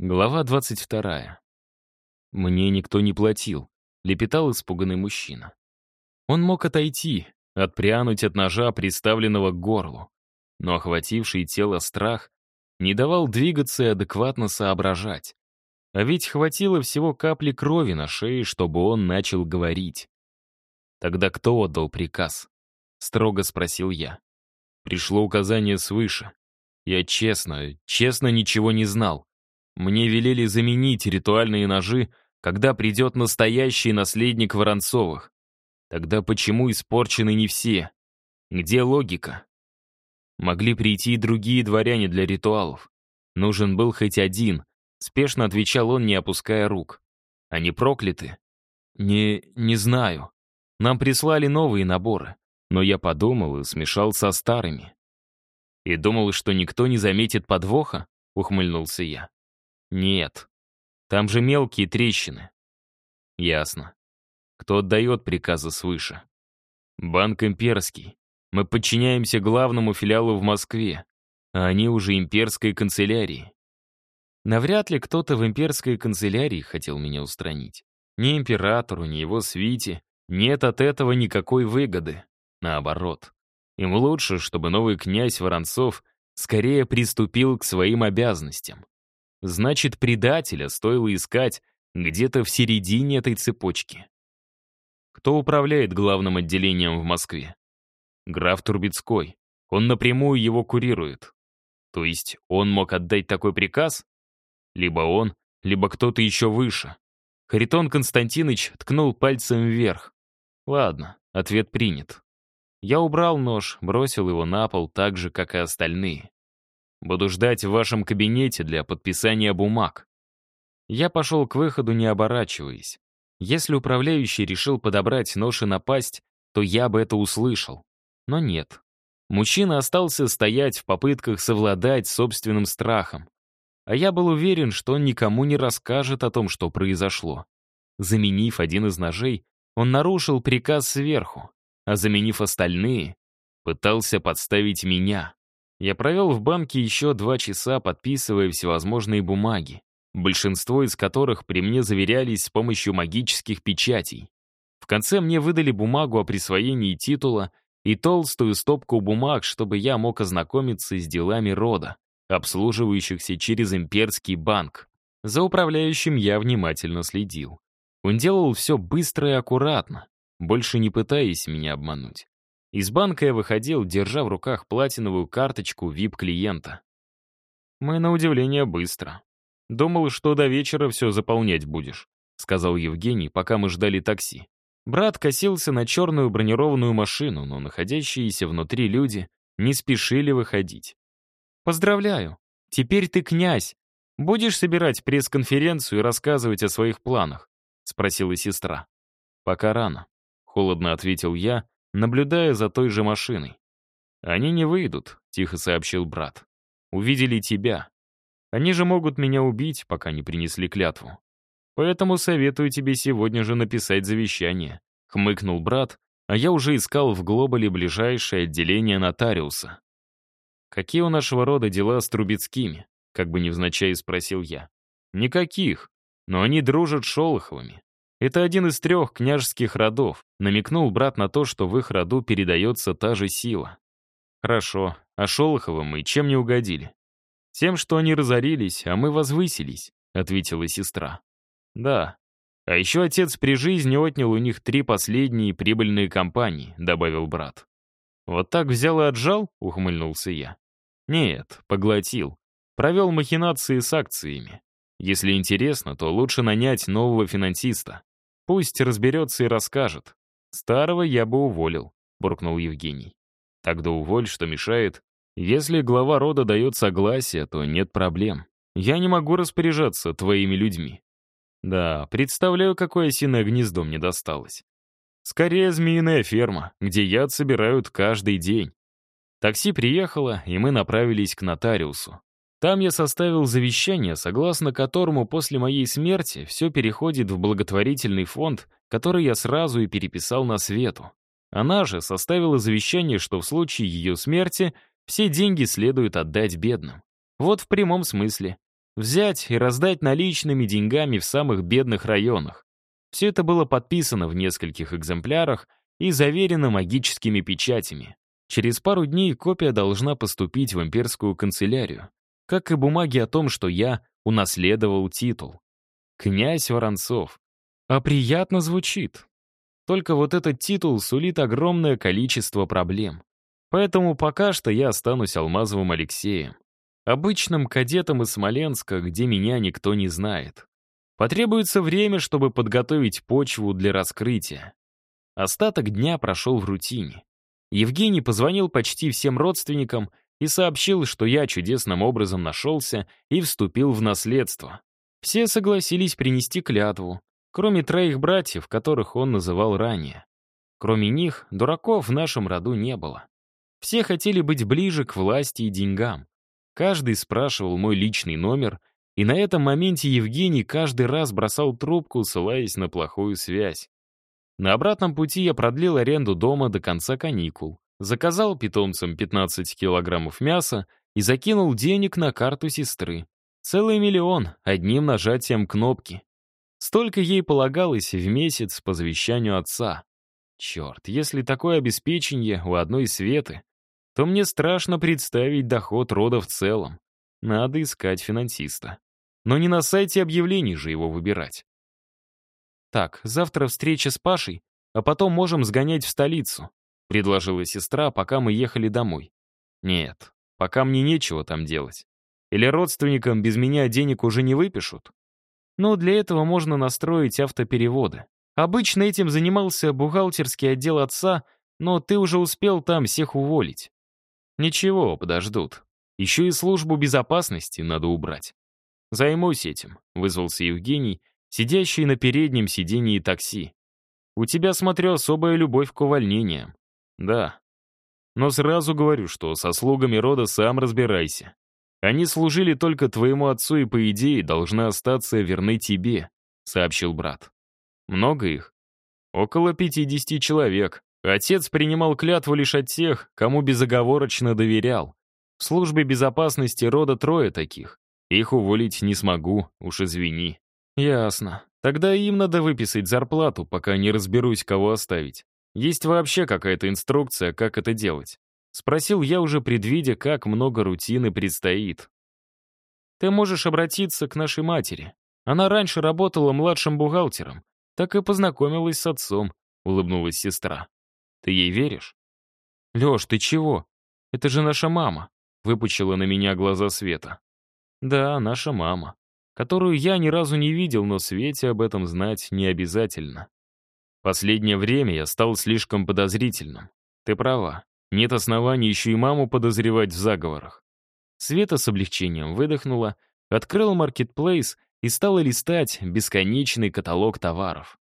Глава 22. Мне никто не платил, лепетал испуганный мужчина. Он мог отойти, отпрянуть от ножа, приставленного к горлу, но охвативший тело страх не давал двигаться и адекватно соображать. А ведь хватило всего капли крови на шее, чтобы он начал говорить. «Тогда кто отдал приказ?» — строго спросил я. Пришло указание свыше. Я честно, честно ничего не знал. Мне велели заменить ритуальные ножи, когда придет настоящий наследник Воронцовых. Тогда почему испорчены не все? Где логика? Могли прийти и другие дворяне для ритуалов. Нужен был хоть один, спешно отвечал он, не опуская рук. Они прокляты? Не, не знаю. Нам прислали новые наборы, но я подумал и смешал со старыми. И думал, что никто не заметит подвоха, ухмыльнулся я. Нет. Там же мелкие трещины. Ясно. Кто отдает приказы свыше? Банк имперский. Мы подчиняемся главному филиалу в Москве, а они уже имперской канцелярии. Навряд ли кто-то в имперской канцелярии хотел меня устранить. Ни императору, ни его свите нет от этого никакой выгоды. Наоборот. Им лучше, чтобы новый князь Воронцов скорее приступил к своим обязанностям. Значит, предателя стоило искать где-то в середине этой цепочки. Кто управляет главным отделением в Москве? Граф Турбецкой. Он напрямую его курирует. То есть он мог отдать такой приказ? Либо он, либо кто-то еще выше. Харитон Константинович ткнул пальцем вверх. Ладно, ответ принят. Я убрал нож, бросил его на пол так же, как и остальные. Буду ждать в вашем кабинете для подписания бумаг». Я пошел к выходу, не оборачиваясь. Если управляющий решил подобрать нож и напасть, то я бы это услышал. Но нет. Мужчина остался стоять в попытках совладать собственным страхом. А я был уверен, что он никому не расскажет о том, что произошло. Заменив один из ножей, он нарушил приказ сверху, а заменив остальные, пытался подставить меня. Я провел в банке еще два часа, подписывая всевозможные бумаги, большинство из которых при мне заверялись с помощью магических печатей. В конце мне выдали бумагу о присвоении титула и толстую стопку бумаг, чтобы я мог ознакомиться с делами рода, обслуживающихся через имперский банк. За управляющим я внимательно следил. Он делал все быстро и аккуратно, больше не пытаясь меня обмануть. Из банка я выходил, держа в руках платиновую карточку VIP-клиента. «Мы, на удивление, быстро. Думал, что до вечера все заполнять будешь», сказал Евгений, пока мы ждали такси. Брат косился на черную бронированную машину, но находящиеся внутри люди не спешили выходить. «Поздравляю! Теперь ты князь! Будешь собирать пресс-конференцию и рассказывать о своих планах?» — спросила сестра. «Пока рано», — холодно ответил я, наблюдая за той же машиной. «Они не выйдут», — тихо сообщил брат. «Увидели тебя. Они же могут меня убить, пока не принесли клятву. Поэтому советую тебе сегодня же написать завещание», — хмыкнул брат, а я уже искал в Глобале ближайшее отделение нотариуса. «Какие у нашего рода дела с Трубецкими?» — как бы невзначай спросил я. «Никаких, но они дружат с Шолоховыми. Это один из трех княжеских родов. Намекнул брат на то, что в их роду передается та же сила. Хорошо, а Шолоховым мы чем не угодили? Тем, что они разорились, а мы возвысились, ответила сестра. Да. А еще отец при жизни отнял у них три последние прибыльные компании, добавил брат. Вот так взял и отжал, ухмыльнулся я. Нет, поглотил. Провел махинации с акциями. Если интересно, то лучше нанять нового финансиста. Пусть разберется и расскажет. Старого я бы уволил, буркнул Евгений. Тогда уволь, что мешает. Если глава рода дает согласие, то нет проблем. Я не могу распоряжаться твоими людьми. Да, представляю, какое осиное гнездо мне досталось. Скорее, змеиная ферма, где яд собирают каждый день. Такси приехало, и мы направились к нотариусу. Там я составил завещание, согласно которому после моей смерти все переходит в благотворительный фонд, который я сразу и переписал на Свету. Она же составила завещание, что в случае ее смерти все деньги следует отдать бедным. Вот в прямом смысле. Взять и раздать наличными деньгами в самых бедных районах. Все это было подписано в нескольких экземплярах и заверено магическими печатями. Через пару дней копия должна поступить в имперскую канцелярию, как и бумаги о том, что я унаследовал титул. Князь Воронцов. А приятно звучит. Только вот этот титул сулит огромное количество проблем. Поэтому пока что я останусь Алмазовым Алексеем. Обычным кадетом из Смоленска, где меня никто не знает. Потребуется время, чтобы подготовить почву для раскрытия. Остаток дня прошел в рутине. Евгений позвонил почти всем родственникам и сообщил, что я чудесным образом нашелся и вступил в наследство. Все согласились принести клятву, кроме троих братьев, которых он называл ранее. Кроме них, дураков в нашем роду не было. Все хотели быть ближе к власти и деньгам. Каждый спрашивал мой личный номер, и на этом моменте Евгений каждый раз бросал трубку, ссылаясь на плохую связь. На обратном пути я продлил аренду дома до конца каникул, заказал питомцам 15 килограммов мяса и закинул денег на карту сестры. Целый миллион, одним нажатием кнопки. Столько ей полагалось в месяц по завещанию отца. Черт, если такое обеспечение у одной Светы, то мне страшно представить доход рода в целом. Надо искать финансиста. Но не на сайте объявлений же его выбирать. «Так, завтра встреча с Пашей, а потом можем сгонять в столицу», — предложила сестра, пока мы ехали домой. «Нет, пока мне нечего там делать. Или родственникам без меня денег уже не выпишут?» «Ну, для этого можно настроить автопереводы. Обычно этим занимался бухгалтерский отдел отца, но ты уже успел там всех уволить». «Ничего, подождут. Еще и службу безопасности надо убрать». «Займусь этим», — вызвался Евгений сидящий на переднем сидении такси. «У тебя, смотрю, особая любовь к увольнениям». «Да. Но сразу говорю, что со слугами рода сам разбирайся. Они служили только твоему отцу и, по идее, должны остаться верны тебе», — сообщил брат. «Много их?» «Около 50 человек. Отец принимал клятву лишь от тех, кому безоговорочно доверял. В службе безопасности рода трое таких. Их уволить не смогу, уж извини». «Ясно. Тогда им надо выписать зарплату, пока не разберусь, кого оставить. Есть вообще какая-то инструкция, как это делать?» Спросил я уже, предвидя, как много рутины предстоит. «Ты можешь обратиться к нашей матери. Она раньше работала младшим бухгалтером. Так и познакомилась с отцом», — улыбнулась сестра. «Ты ей веришь?» «Лёш, ты чего? Это же наша мама», — выпучила на меня глаза Света. «Да, наша мама которую я ни разу не видел, но Свете об этом знать не обязательно. Последнее время я стал слишком подозрительным. Ты права, нет оснований еще и маму подозревать в заговорах. Света с облегчением выдохнула, открыла маркетплейс и стала листать бесконечный каталог товаров.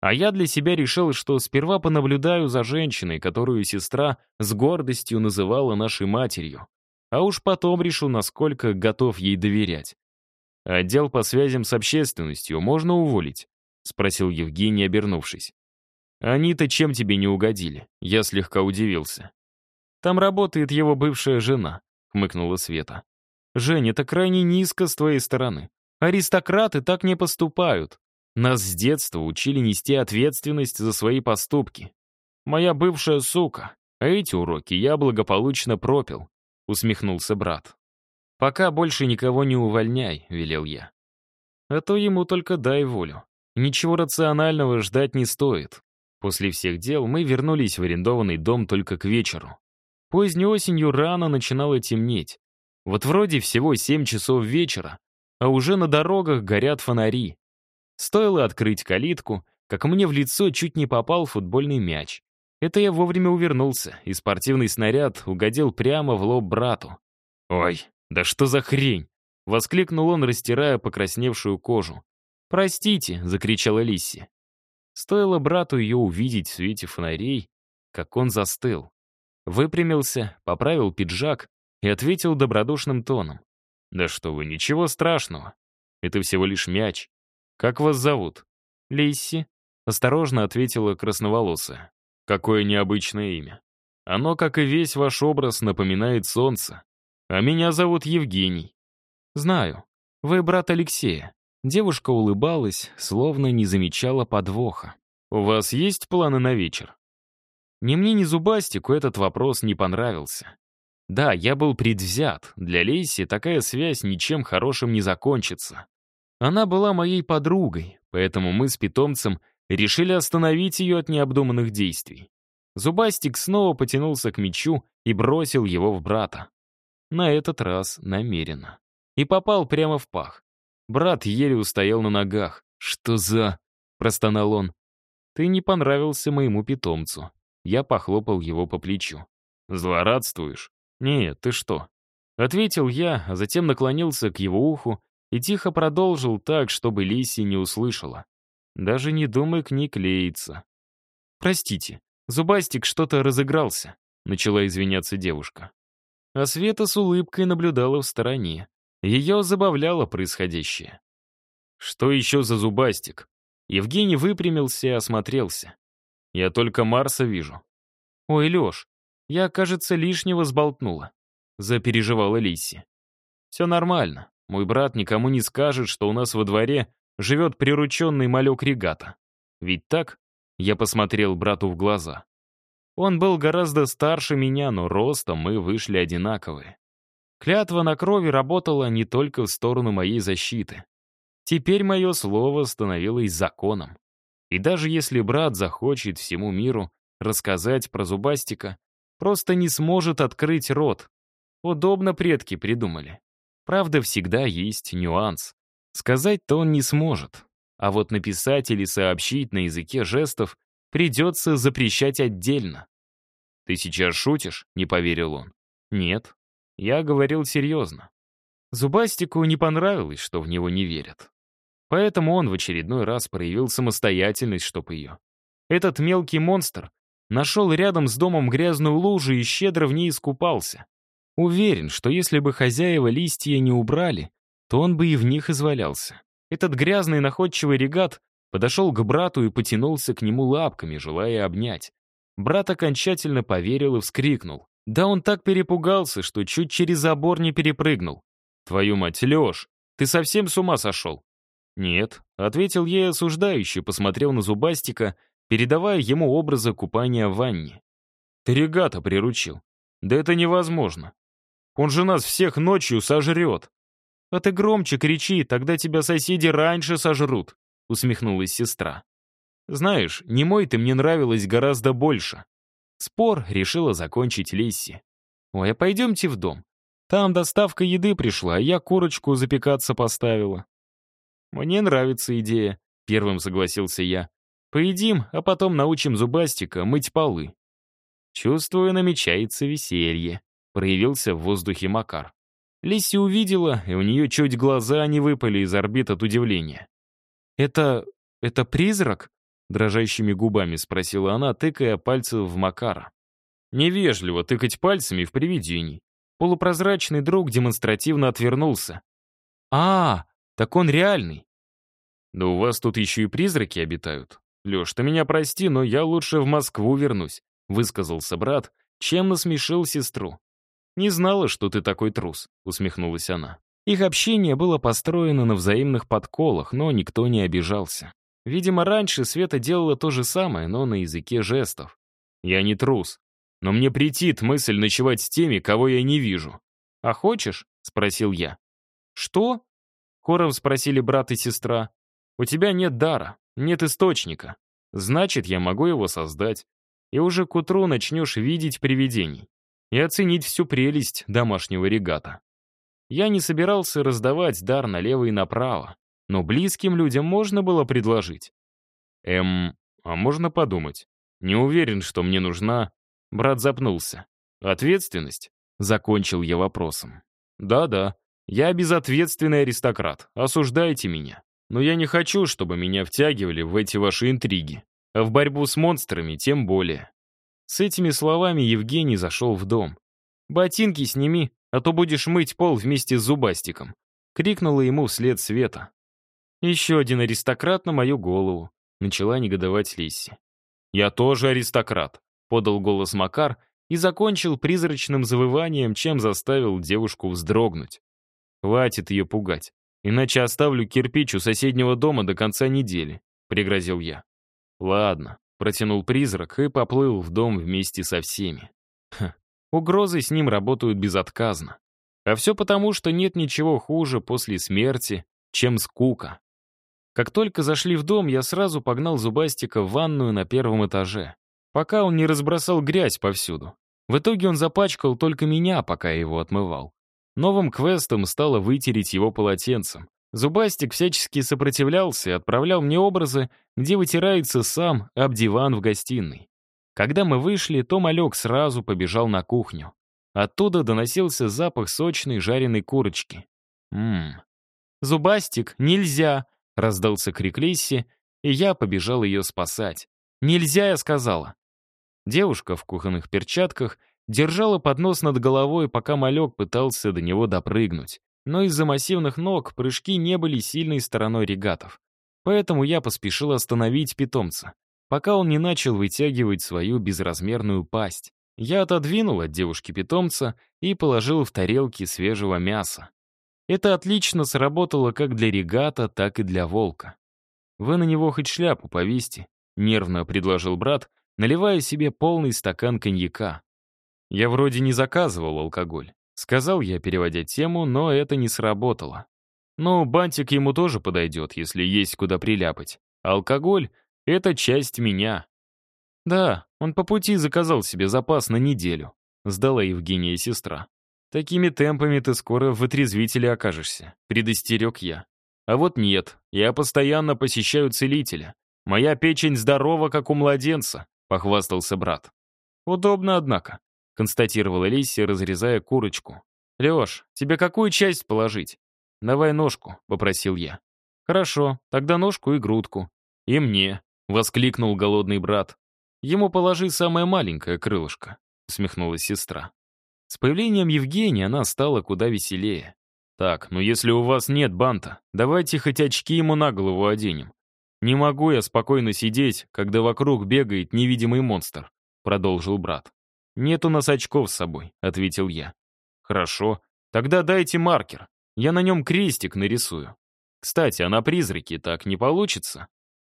А я для себя решил, что сперва понаблюдаю за женщиной, которую сестра с гордостью называла нашей матерью, а уж потом решу, насколько готов ей доверять. «Отдел по связям с общественностью можно уволить?» — спросил Евгений, обернувшись. «Они-то чем тебе не угодили?» Я слегка удивился. «Там работает его бывшая жена», — хмыкнула Света. «Жень, это крайне низко с твоей стороны. Аристократы так не поступают. Нас с детства учили нести ответственность за свои поступки. Моя бывшая сука, а эти уроки я благополучно пропил», — усмехнулся брат. «Пока больше никого не увольняй», — велел я. «А то ему только дай волю. Ничего рационального ждать не стоит». После всех дел мы вернулись в арендованный дом только к вечеру. Поздней осенью рано начинало темнеть. Вот вроде всего 7 часов вечера, а уже на дорогах горят фонари. Стоило открыть калитку, как мне в лицо чуть не попал футбольный мяч. Это я вовремя увернулся, и спортивный снаряд угодил прямо в лоб брату. «Ой, «Да что за хрень?» — воскликнул он, растирая покрасневшую кожу. «Простите!» — закричала Лисси. Стоило брату ее увидеть в свете фонарей, как он застыл. Выпрямился, поправил пиджак и ответил добродушным тоном. «Да что вы, ничего страшного. Это всего лишь мяч. Как вас зовут?» «Лисси», — осторожно ответила красноволосая. «Какое необычное имя. Оно, как и весь ваш образ, напоминает солнце. А меня зовут Евгений. Знаю. Вы брат Алексея». Девушка улыбалась, словно не замечала подвоха. «У вас есть планы на вечер?» Ни мне, ни Зубастику этот вопрос не понравился. Да, я был предвзят. Для Лейси такая связь ничем хорошим не закончится. Она была моей подругой, поэтому мы с питомцем решили остановить ее от необдуманных действий. Зубастик снова потянулся к мечу и бросил его в брата. На этот раз намеренно. И попал прямо в пах. Брат еле устоял на ногах. «Что за...» — простонал он. «Ты не понравился моему питомцу». Я похлопал его по плечу. «Злорадствуешь?» «Нет, ты что?» Ответил я, а затем наклонился к его уху и тихо продолжил так, чтобы Лиси не услышала. Даже не думай к ней клеиться. «Простите, Зубастик что-то разыгрался», — начала извиняться девушка. А Света с улыбкой наблюдала в стороне. Ее забавляло происходящее. «Что еще за Зубастик?» Евгений выпрямился и осмотрелся. «Я только Марса вижу». «Ой, Леш, я, кажется, лишнего сболтнула», — запереживала Лиси. «Все нормально. Мой брат никому не скажет, что у нас во дворе живет прирученный малек регата. Ведь так?» Я посмотрел брату в глаза. Он был гораздо старше меня, но ростом мы вышли одинаковые. Клятва на крови работала не только в сторону моей защиты. Теперь мое слово становилось законом. И даже если брат захочет всему миру рассказать про Зубастика, просто не сможет открыть рот. Удобно предки придумали. Правда, всегда есть нюанс. Сказать-то он не сможет. А вот написать или сообщить на языке жестов придется запрещать отдельно. «Ты сейчас шутишь?» — не поверил он. «Нет, я говорил серьезно». Зубастику не понравилось, что в него не верят. Поэтому он в очередной раз проявил самостоятельность, чтоб ее. Этот мелкий монстр нашел рядом с домом грязную лужу и щедро в ней искупался. Уверен, что если бы хозяева листья не убрали, то он бы и в них извалялся. Этот грязный находчивый регат подошел к брату и потянулся к нему лапками, желая обнять. Брат окончательно поверил и вскрикнул. Да он так перепугался, что чуть через забор не перепрыгнул. «Твою мать, Леш, ты совсем с ума сошел?» «Нет», — ответил ей осуждающий, посмотрел на Зубастика, передавая ему образы купания в ванне. «Ты регата приручил. Да это невозможно. Он же нас всех ночью сожрет». «А ты громче кричи, тогда тебя соседи раньше сожрут», — усмехнулась сестра. «Знаешь, не мой ты мне нравилась гораздо больше». Спор решила закончить Лесси. «Ой, а пойдемте в дом. Там доставка еды пришла, а я курочку запекаться поставила». «Мне нравится идея», — первым согласился я. «Поедим, а потом научим Зубастика мыть полы». «Чувствую, намечается веселье», — проявился в воздухе Макар. Лисси увидела, и у нее чуть глаза не выпали из орбит от удивления. «Это... это призрак?» — дрожащими губами спросила она, тыкая пальцем в Макара. Невежливо тыкать пальцами в привидений. Полупрозрачный друг демонстративно отвернулся. «А, так он реальный». «Да у вас тут еще и призраки обитают. Леш, ты меня прости, но я лучше в Москву вернусь», — высказался брат, чем насмешил сестру. «Не знала, что ты такой трус», — усмехнулась она. Их общение было построено на взаимных подколах, но никто не обижался. Видимо, раньше Света делала то же самое, но на языке жестов. «Я не трус, но мне претит мысль ночевать с теми, кого я не вижу». «А хочешь?» — спросил я. «Что?» — хором спросили брат и сестра. «У тебя нет дара, нет источника. Значит, я могу его создать. И уже к утру начнешь видеть привидений и оценить всю прелесть домашнего регата. Я не собирался раздавать дар налево и направо, но близким людям можно было предложить. Эм, а можно подумать? Не уверен, что мне нужна... Брат запнулся. Ответственность? Закончил я вопросом. Да-да, я безответственный аристократ, осуждайте меня. Но я не хочу, чтобы меня втягивали в эти ваши интриги. А в борьбу с монстрами тем более. С этими словами Евгений зашел в дом. «Ботинки сними, а то будешь мыть пол вместе с зубастиком», — крикнула ему вслед Света. «Еще один аристократ на мою голову», — начала негодовать Лисси. «Я тоже аристократ», — подал голос Макар и закончил призрачным завыванием, чем заставил девушку вздрогнуть. «Хватит ее пугать. иначе оставлю кирпич у соседнего дома до конца недели», — пригрозил я. «Ладно», — протянул призрак и поплыл в дом вместе со всеми. Ха, угрозы с ним работают безотказно. А все потому, что нет ничего хуже после смерти, чем скука. Как только зашли в дом, я сразу погнал Зубастика в ванную на первом этаже, пока он не разбросал грязь повсюду. В итоге он запачкал только меня, пока я его отмывал. Новым квестом стало вытереть его полотенцем. Зубастик всячески сопротивлялся и отправлял мне образы, где вытирается сам об диван в гостиной. Когда мы вышли, то малек сразу побежал на кухню. Оттуда доносился запах сочной жареной курочки. Ммм. «Зубастик, нельзя!» — раздался крик Лисси, и я побежал ее спасать. «Нельзя!» — я сказала. Девушка в кухонных перчатках держала поднос над головой, пока малек пытался до него допрыгнуть. Но из-за массивных ног прыжки не были сильной стороной регатов. Поэтому я поспешил остановить питомца, пока он не начал вытягивать свою безразмерную пасть. Я отодвинул от девушки питомца и положил в тарелки свежего мяса. Это отлично сработало как для регата, так и для волка. «Вы на него хоть шляпу повесьте», — нервно предложил брат, наливая себе полный стакан коньяка. Я вроде не заказывал алкоголь. Сказал я, переводя тему, но это не сработало. Ну, бантик ему тоже подойдет, если есть куда приляпать. алкоголь — это часть меня. Да, он по пути заказал себе запас на неделю, сдала Евгения сестра. Такими темпами ты скоро в отрезвителе окажешься, предостерег я. А вот нет, я постоянно посещаю целителя. Моя печень здорова, как у младенца, похвастался брат. Удобно, однако констатировала Лисси, разрезая курочку. «Леш, тебе какую часть положить?» «Давай ножку», — попросил я. «Хорошо, тогда ножку и грудку». «И мне», — воскликнул голодный брат. «Ему положи самое маленькое крылышко», — усмехнулась сестра. С появлением Евгения она стала куда веселее. «Так, ну если у вас нет банта, давайте хоть очки ему на голову оденем. Не могу я спокойно сидеть, когда вокруг бегает невидимый монстр», — продолжил брат. «Нет у нас очков с собой», — ответил я. «Хорошо. Тогда дайте маркер. Я на нем крестик нарисую. Кстати, а на призраке так не получится?»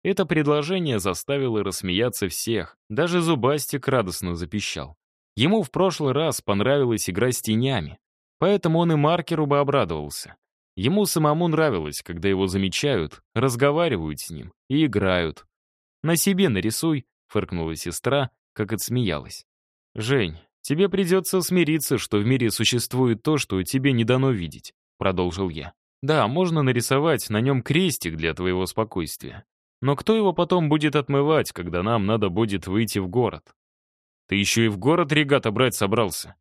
Это предложение заставило рассмеяться всех. Даже Зубастик радостно запищал. Ему в прошлый раз понравилась игра с тенями, поэтому он и маркеру бы обрадовался. Ему самому нравилось, когда его замечают, разговаривают с ним и играют. «На себе нарисуй», — фыркнула сестра, как отсмеялась. «Жень, тебе придется смириться, что в мире существует то, что тебе не дано видеть», — продолжил я. «Да, можно нарисовать на нем крестик для твоего спокойствия. Но кто его потом будет отмывать, когда нам надо будет выйти в город? Ты еще и в город регата брать собрался.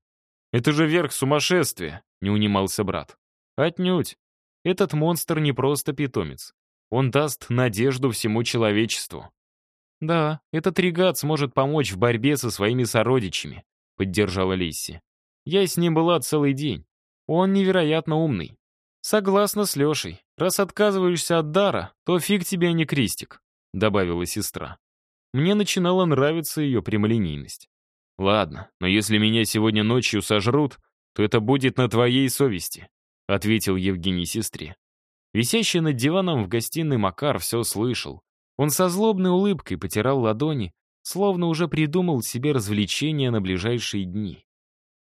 Это же верх сумасшествия, не унимался брат. Отнюдь. Этот монстр не просто питомец. Он даст надежду всему человечеству. «Да, этот регат сможет помочь в борьбе со своими сородичами», — поддержала Лисси. «Я с ним была целый день. Он невероятно умный. Согласна с Лешей. Раз отказываешься от дара, то фиг тебе, а не крестик», — добавила сестра. Мне начинала нравиться ее прямолинейность. «Ладно, но если меня сегодня ночью сожрут, то это будет на твоей совести», — ответил Евгений сестре. Висящий над диваном в гостиной Макар все слышал, он со злобной улыбкой потирал ладони, словно уже придумал себе развлечения на ближайшие дни.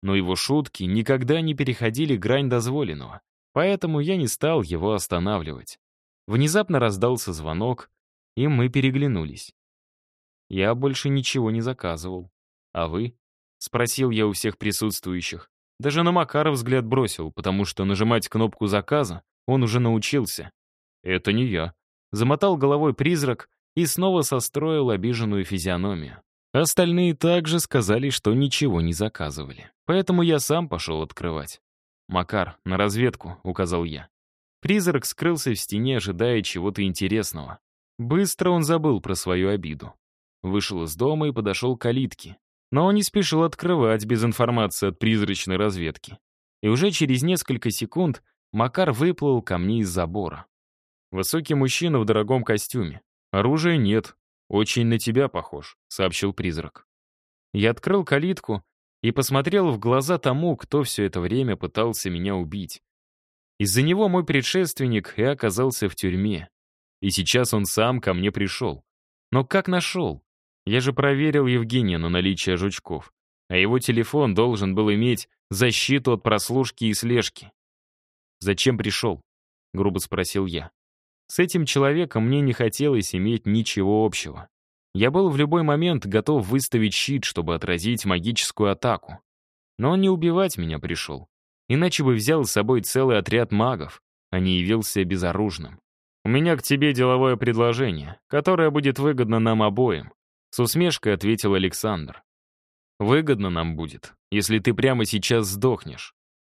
Но его шутки никогда не переходили грань дозволенного, поэтому я не стал его останавливать. Внезапно раздался звонок, и мы переглянулись. Я больше ничего не заказывал. А вы? Спросил я у всех присутствующих. Даже на Макара взгляд бросил, потому что нажимать кнопку заказа он уже научился. Это не я. Замотал головой призрак и снова состроил обиженную физиономию. Остальные также сказали, что ничего не заказывали. Поэтому я сам пошел открывать. «Макар, на разведку», — указал я. Призрак скрылся в стене, ожидая чего-то интересного. Быстро он забыл про свою обиду. Вышел из дома и подошел к калитке. Но он не спешил открывать без информации от призрачной разведки. И уже через несколько секунд Макар выплыл ко мне из забора. Высокий мужчина в дорогом костюме. Оружия нет. Очень на тебя похож», — сообщил призрак. Я открыл калитку и посмотрел в глаза тому, кто все это время пытался меня убить. Из-за него мой предшественник и оказался в тюрьме. И сейчас он сам ко мне пришел. Но как нашел? Я же проверил Евгения на наличие жучков. А его телефон должен был иметь защиту от прослушки и слежки. «Зачем пришел?» — грубо спросил я. С этим человеком мне не хотелось иметь ничего общего. Я был в любой момент готов выставить щит, чтобы отразить магическую атаку. Но он не убивать меня пришел. Иначе бы взял с собой целый отряд магов, а не явился безоружным. «У меня к тебе деловое предложение, которое будет выгодно нам обоим», с усмешкой ответил Александр. «Выгодно нам будет, если ты прямо сейчас сдохнешь.